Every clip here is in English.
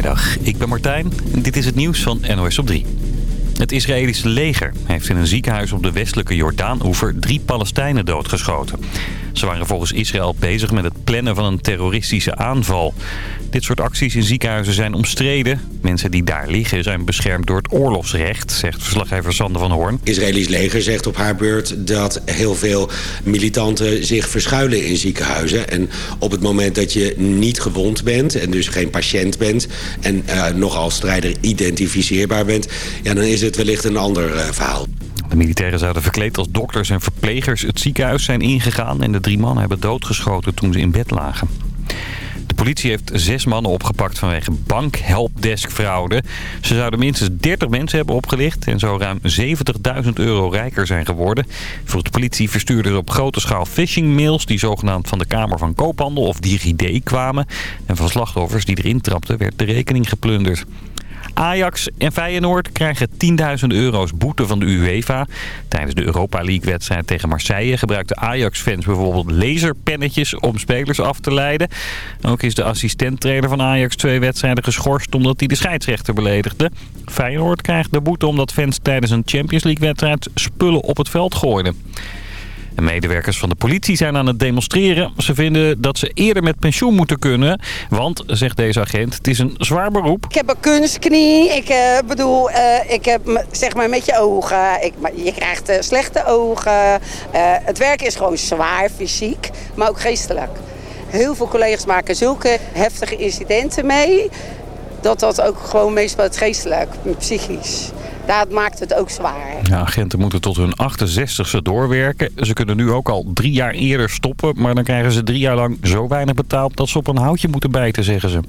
Goedemiddag, ik ben Martijn en dit is het nieuws van NOS op 3. Het Israëlische leger heeft in een ziekenhuis op de westelijke Jordaan-oever drie Palestijnen doodgeschoten. Ze waren volgens Israël bezig met het plannen van een terroristische aanval. Dit soort acties in ziekenhuizen zijn omstreden. Mensen die daar liggen zijn beschermd door het oorlogsrecht, zegt verslaggever Sander van Hoorn. Israëlisch leger zegt op haar beurt dat heel veel militanten zich verschuilen in ziekenhuizen. En op het moment dat je niet gewond bent en dus geen patiënt bent... en uh, nog als strijder identificeerbaar bent, ja, dan is het wellicht een ander uh, verhaal. De militairen zouden verkleed als dokters en verplegers het ziekenhuis zijn ingegaan... en de drie mannen hebben doodgeschoten toen ze in bed lagen. De politie heeft zes mannen opgepakt vanwege bankhelpdeskfraude. Ze zouden minstens 30 mensen hebben opgelicht en zo ruim 70.000 euro rijker zijn geworden. Volgens de politie verstuurden ze op grote schaal phishingmails die zogenaamd van de Kamer van Koophandel of DigiD kwamen. En van slachtoffers die erin trapten werd de rekening geplunderd. Ajax en Feyenoord krijgen 10.000 euro's boete van de UEFA. Tijdens de Europa League-wedstrijd tegen Marseille gebruikten Ajax-fans bijvoorbeeld laserpennetjes om spelers af te leiden. Ook is de assistenttrainer van Ajax twee wedstrijden geschorst omdat hij de scheidsrechter beledigde. Feyenoord krijgt de boete omdat fans tijdens een Champions League-wedstrijd spullen op het veld gooiden. De medewerkers van de politie zijn aan het demonstreren. Ze vinden dat ze eerder met pensioen moeten kunnen. Want, zegt deze agent, het is een zwaar beroep. Ik heb een kunstknie. Ik uh, bedoel, uh, ik heb zeg maar met je ogen. Ik, je krijgt uh, slechte ogen. het werk is gewoon zwaar fysiek, maar ook geestelijk. Heel veel collega's maken zulke heftige incidenten mee... dat dat ook gewoon meestal het geestelijk, psychisch dat maakt het ook zwaar. Ja, agenten moeten tot hun 68ste doorwerken. Ze kunnen nu ook al drie jaar eerder stoppen... maar dan krijgen ze drie jaar lang zo weinig betaald... dat ze op een houtje moeten bijten, zeggen ze.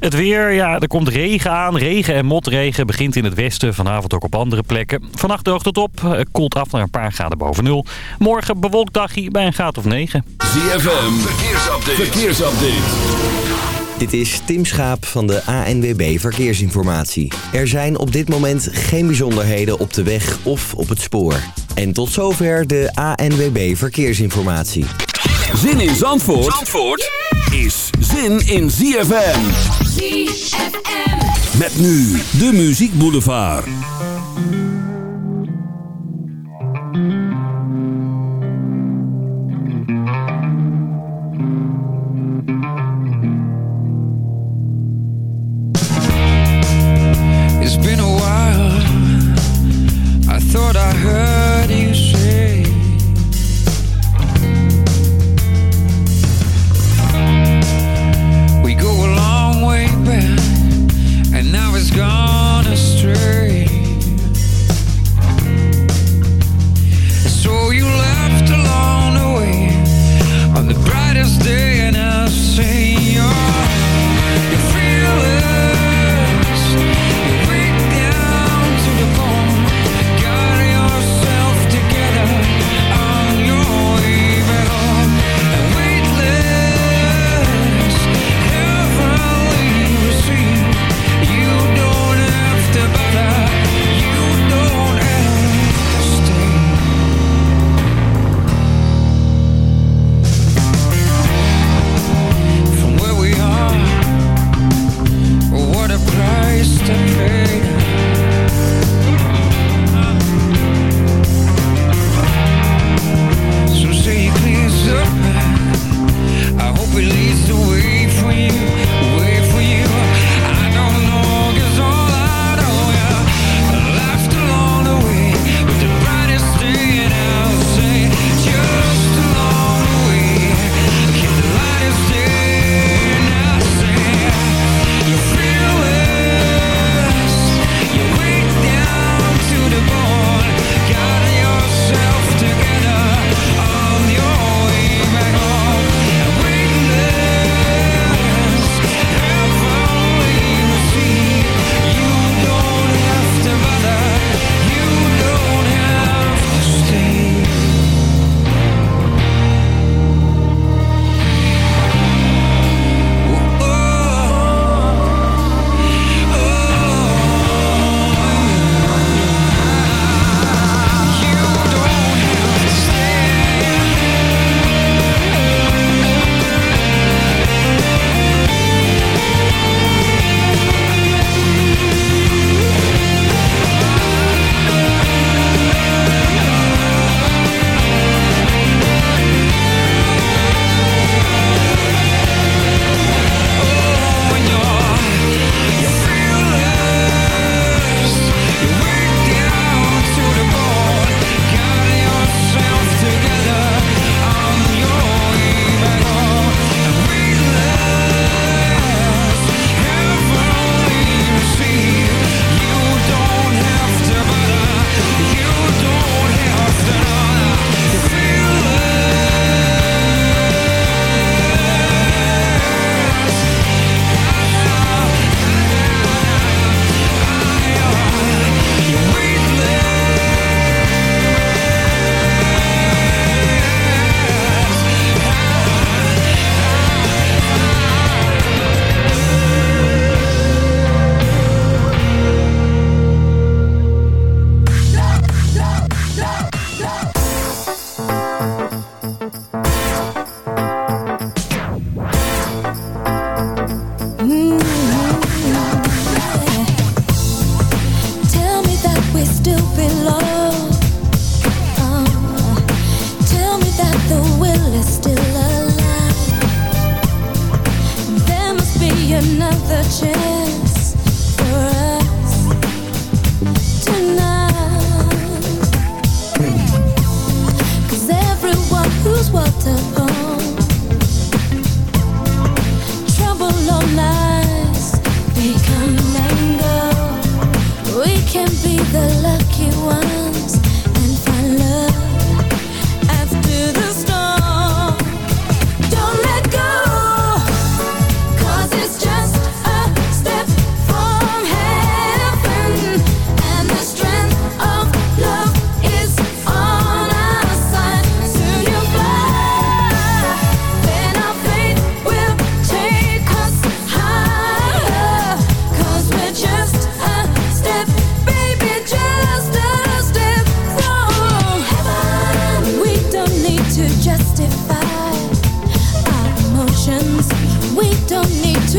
Het weer, ja, er komt regen aan. Regen en motregen begint in het westen, vanavond ook op andere plekken. Vannacht droogt het op, koelt af naar een paar graden boven nul. Morgen bewolkt dagje bij een graad of 9. ZFM, verkeersupdate. verkeersupdate. Dit is Tim Schaap van de ANWB Verkeersinformatie. Er zijn op dit moment geen bijzonderheden op de weg of op het spoor. En tot zover de ANWB Verkeersinformatie. Zin in Zandvoort, Zandvoort is zin in ZFM. ZFM. Met nu de Muziek Boulevard. Thought I heard you say. We go a long way back And now it's gone astray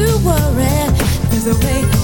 to worry. There's a way,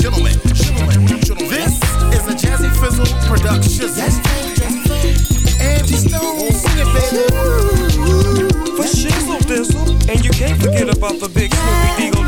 Gentlemen. This is a Jazzy Fizzle production. That's Angie Stone, sing it, baby. For shizzle, dizzle. And you can't forget about the big Snoopy Deagle.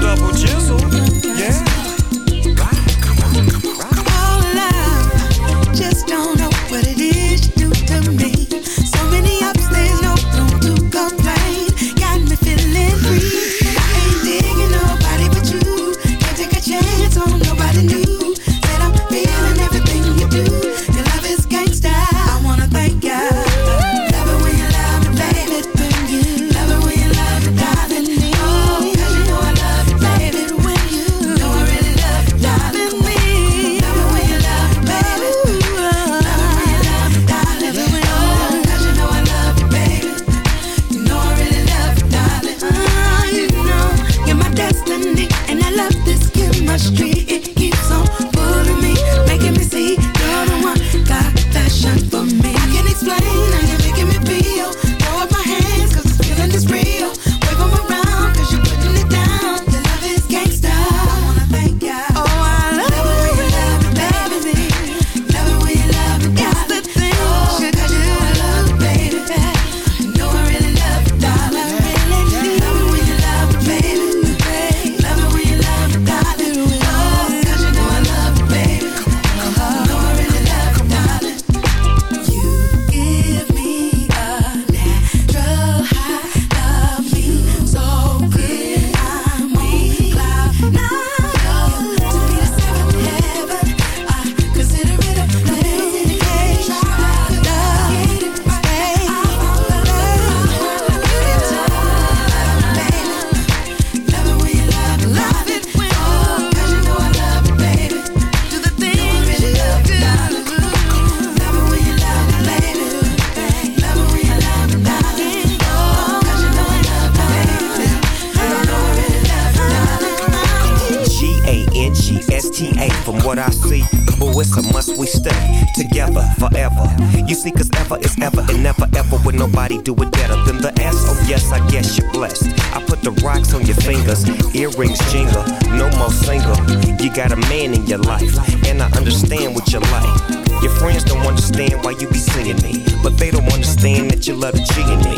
You see, cause ever is ever and never ever would nobody do it better than the S. Oh, yes, I guess you're blessed. I put the rocks on your fingers, earrings jingle, no more single. You got a man in your life, and I understand what you like. Your friends don't understand why you be singing me, but they don't understand that you love the G in me.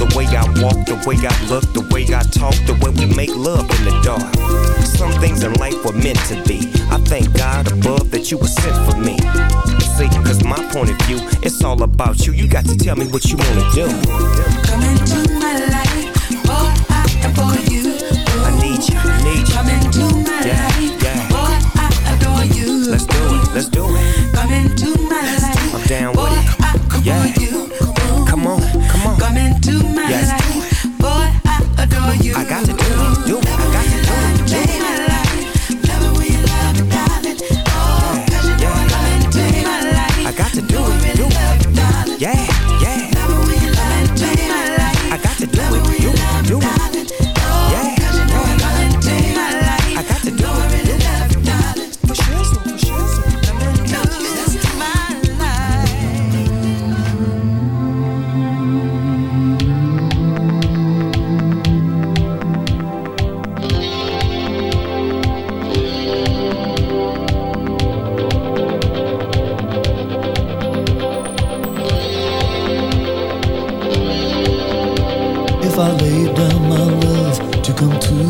The way I walk, the way I look, the way I talk, the way we make love in the dark. Some things in life were meant to be. I thank God above that you were sent for me. See, cause my point of view, it's all about you. You got to tell me what you wanna do. Come into my life, boy, I adore you. I need you, I need you. Come into my Yeah, life, yeah. boy, I adore you. Let's do it, let's do it. Come into my life, I'm down with it. Yeah. you. Come on, come on. Come into my Yes. life, boy, I adore you. I got to do it, Laid down my love to come to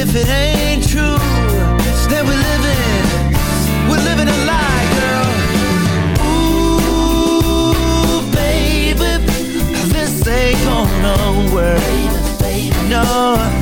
If it ain't true, then we're living, we're living a lie, girl. Ooh, baby, this ain't gonna. No.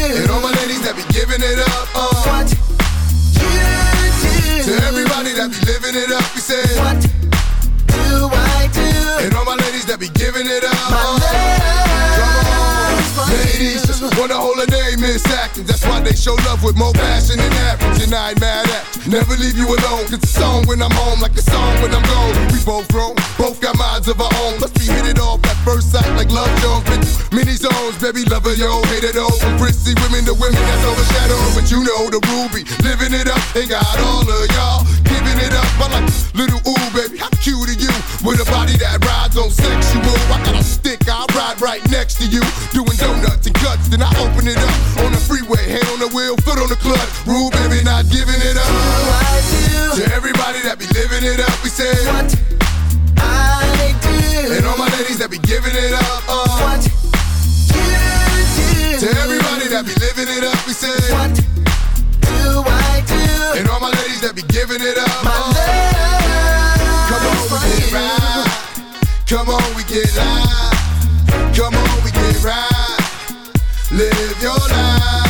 I. And all my ladies that be giving it up. Uh. What do. To everybody that be living it up, we say. What do I do? And all my ladies that be giving it up. My Ladies, hold a name Miss Atkins. That's why they show love with more passion than average. And I ain't mad at. Never leave you alone. Cause song when I'm home, like a song when I'm gone. We both grown, both got minds of our own. Must be hit it off at first sight like love Jones. Many zones, baby, lover, yo, hate it all. From prissy women to women that's overshadowed. But you know the ruby, living it up. Ain't got all of y'all giving it up. I like little ooh, baby, how cute are you? With a body that rides on sexual. I got a stick, I ride right next to you. Doing donuts and guts, then I open it up on the freeway, hand on the wheel, foot on the clutch. Rule, baby, not giving it up. I do. To everybody that be living it up, we say what I do. And all my ladies that be giving it up, uh. What you do. To everybody that be living it up, we say what do I do? And all my ladies that be giving it up, my uh. Come on, we get right. Come on, we get live. Come on, we get right. Live your life.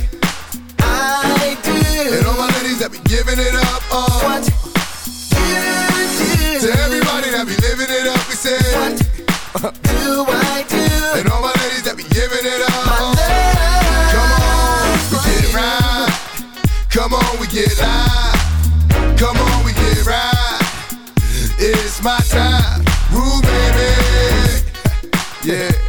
giving it up, uh. What. To everybody that be living it up, we say what do I do? And all my ladies that be giving it up. Come on, we get right. Come on, we get live. Come on, we get right. It's my time, Rue baby. Yeah.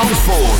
Zandvoort.